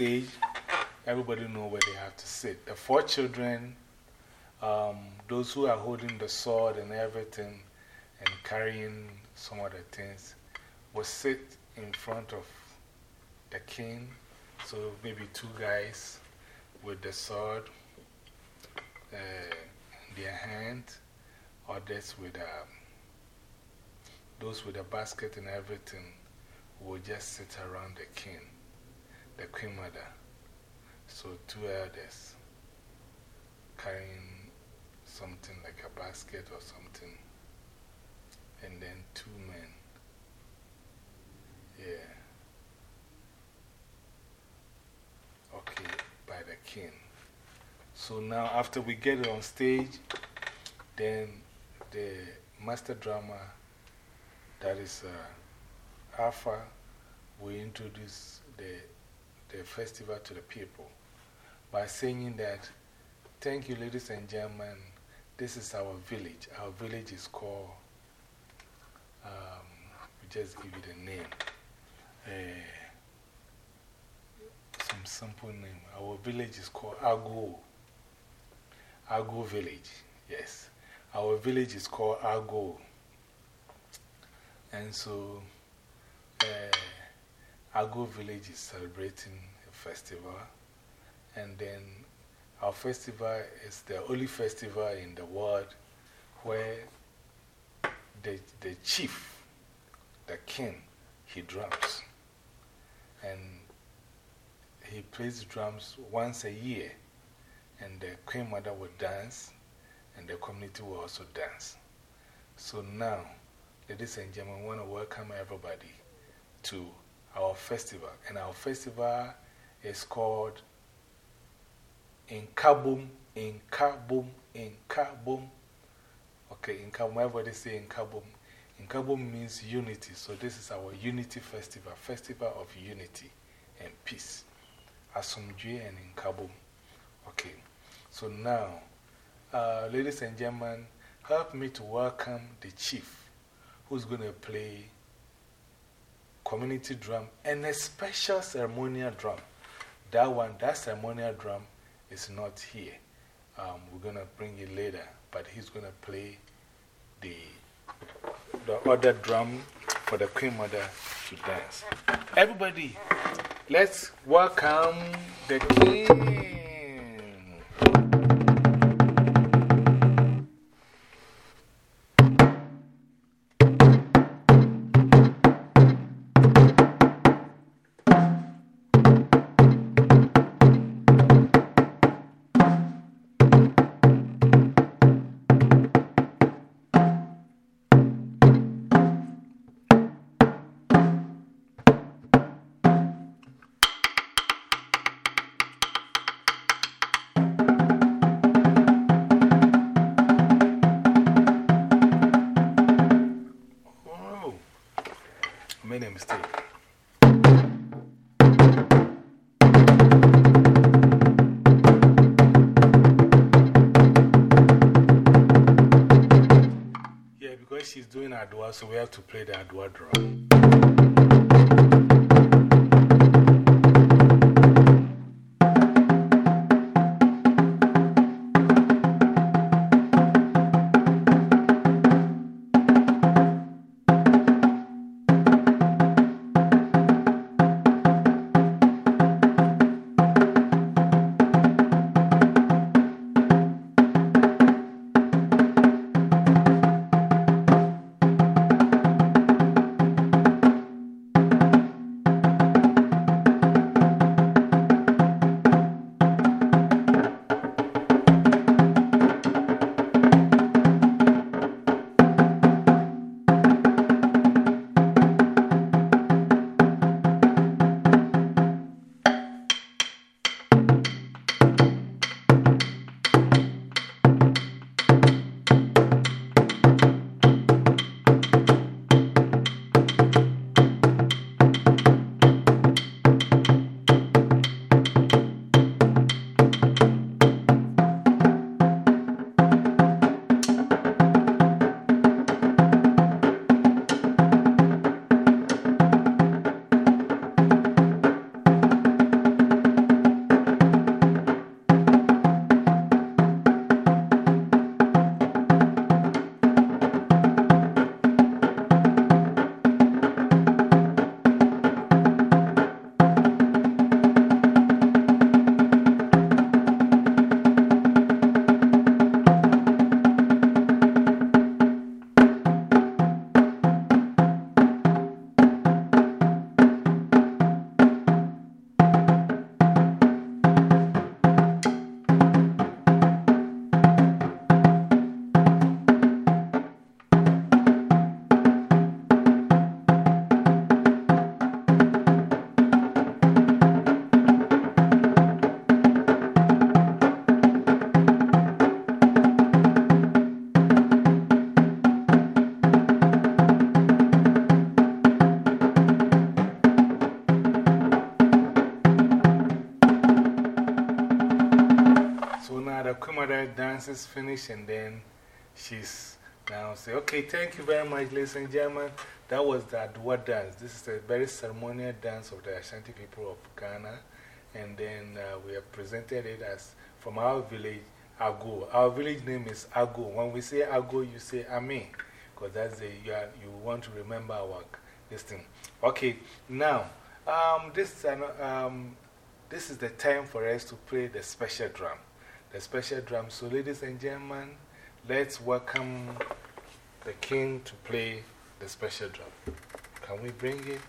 stage, everybody know where they have to sit. The four children, um, those who are holding the sword and everything and carrying some other things, will sit in front of the king. So maybe two guys with the sword uh, in their hand, others with um, those with a basket and everything will just sit around the king, the queen mother. So, two elders carrying something like a basket or something, and then two men. Yeah. Okay, by the king. So now, after we get it on stage, then the master drama, that is uh, Alpha, will introduce the, the festival to the people by saying that, Thank you, ladies and gentlemen. This is our village. Our village is called, um, we just give you the name. Uh, some simple name. Our village is called Ago. Ago Village, yes. Our village is called Ago. And so, uh, Ago Village is celebrating a festival. And then our festival is the only festival in the world where the, the chief, the king, he drums. And he plays drums once a year. And the queen mother will dance, and the community will also dance. So now, ladies and gentlemen, I want to welcome everybody to our festival. And our festival is called Nkabom, in Kabum, in Kabum. Okay, Nkabom, everybody say Nkabom. In Kabum means unity, so this is our unity festival, festival of unity and peace. Asumdwe and Kabum. Okay, so now, uh, ladies and gentlemen, help me to welcome the chief who's going to play community drum and a special ceremonial drum. That one, that ceremonial drum is not here. Um, we're going to bring it later, but he's going to play the, the other drum for the Queen Mother to dance. Everybody, let's welcome the King. So we have to play the Adowa drum. Mother dances finish and then she's now say, okay, thank you very much, ladies and gentlemen. That was the Adowa dance. This is a very ceremonial dance of the Ashanti people of Ghana. And then uh, we have presented it as from our village, Ago. Our village name is Ago. When we say Ago, you say Amen. Because that's the, you, are, you want to remember our this thing. Okay, now, um, this, um, this is the time for us to play the special drum. The special drum. So, ladies and gentlemen, let's welcome the king to play the special drum. Can we bring it?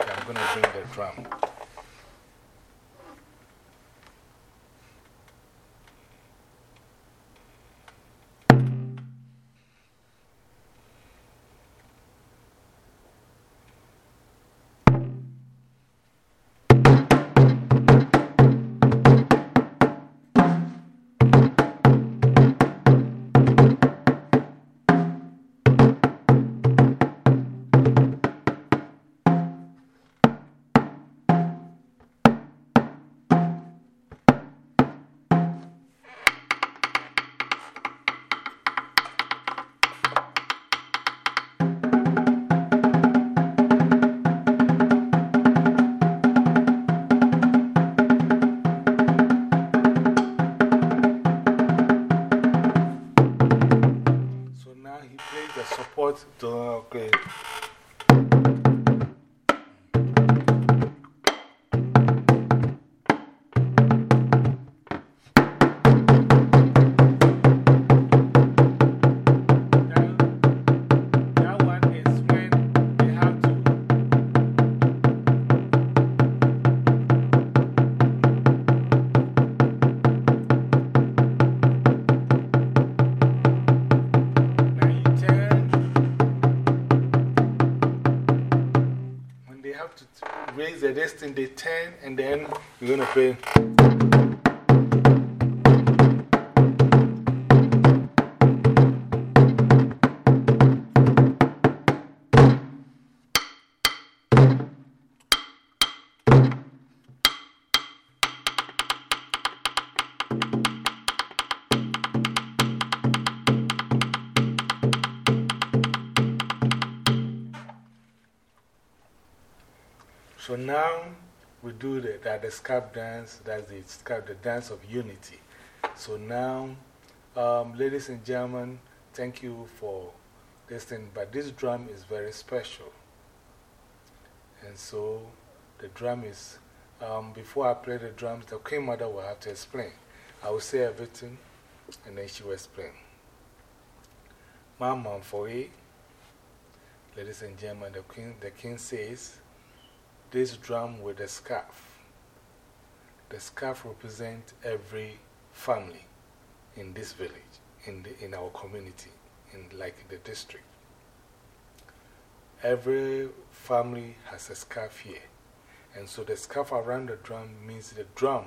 Okay, I'm going to bring the drum. In the 10, and then you're going to play. So now we do the, that the scarf dance, that's the, scarf, the dance of unity. So now, um, ladies and gentlemen, thank you for this thing, but this drum is very special. And so the drum is, um, before I play the drums, the Queen Mother will have to explain. I will say everything and then she will explain. Mama for A, ladies and gentlemen, the, queen, the King says, this drum with a scarf. The scarf represents every family in this village, in, the, in our community, in like the district. Every family has a scarf here. And so the scarf around the drum means the drum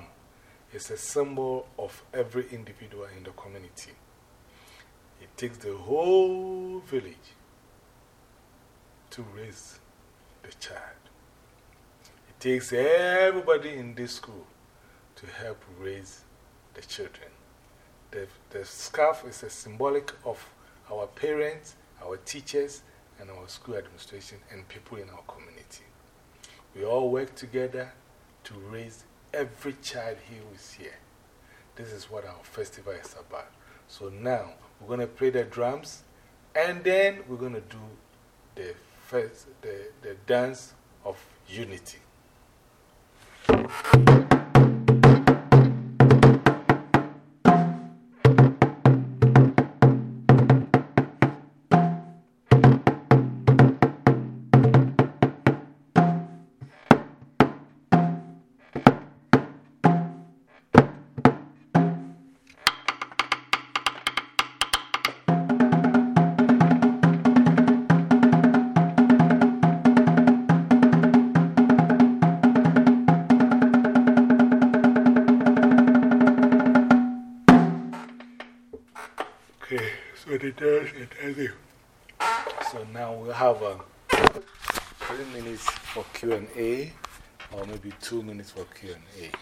is a symbol of every individual in the community. It takes the whole village to raise the child takes everybody in this school to help raise the children. The, the scarf is a symbolic of our parents, our teachers, and our school administration and people in our community. We all work together to raise every child here who is here. This is what our festival is about. So now we're going to play the drums and then we're going to do the, first, the, the dance of unity. Thank you. So now we'll have uh, three minutes for Q&A or maybe two minutes for Q&A.